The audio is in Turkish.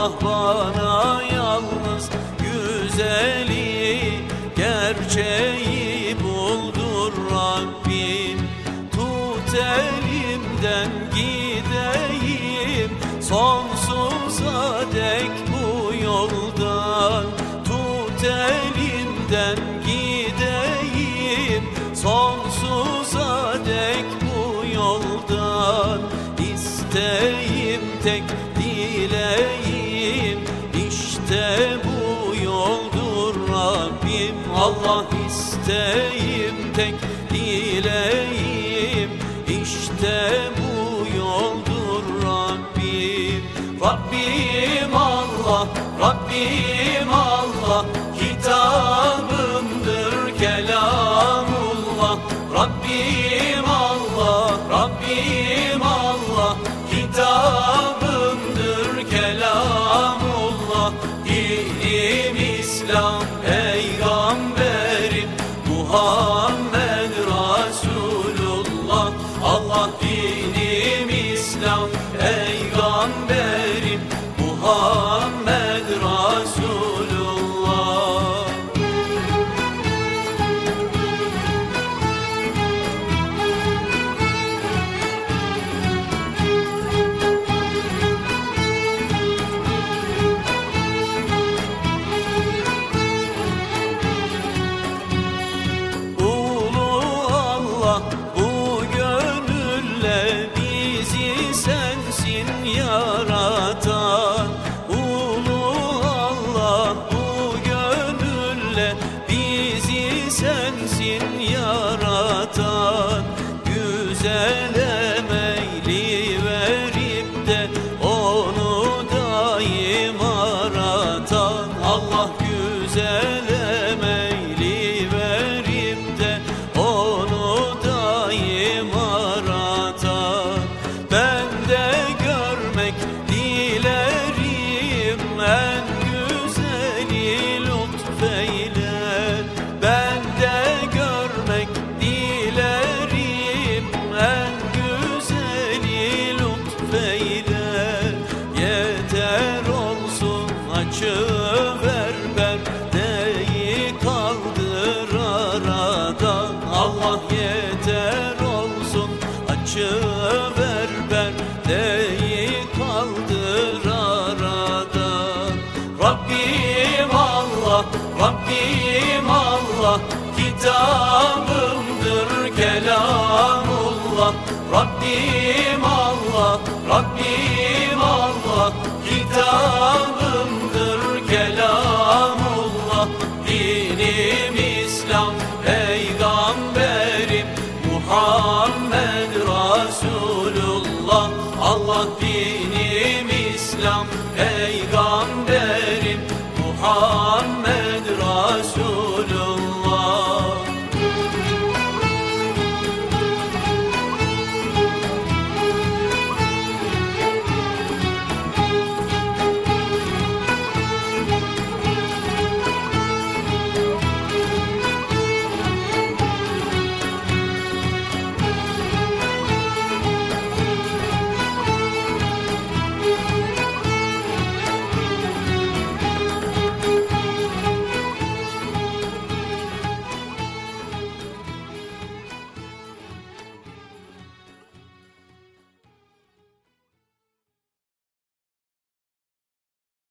Allah bana yalnız güzeli gerçeği buldur Rabbim. Tut elimden git gideyim tek dileğim. İşte bu yoldur Rabbim. Rabbim Allah Rabbim Amen. Rabbim Allah kitabımdır kelamullah. Rabbim Allah Rabbim Allah kitabımdır kelamullah. Dinim İslam peygamberim Muhammed Resulullah Allah dinim İslam peygamberim Muhammed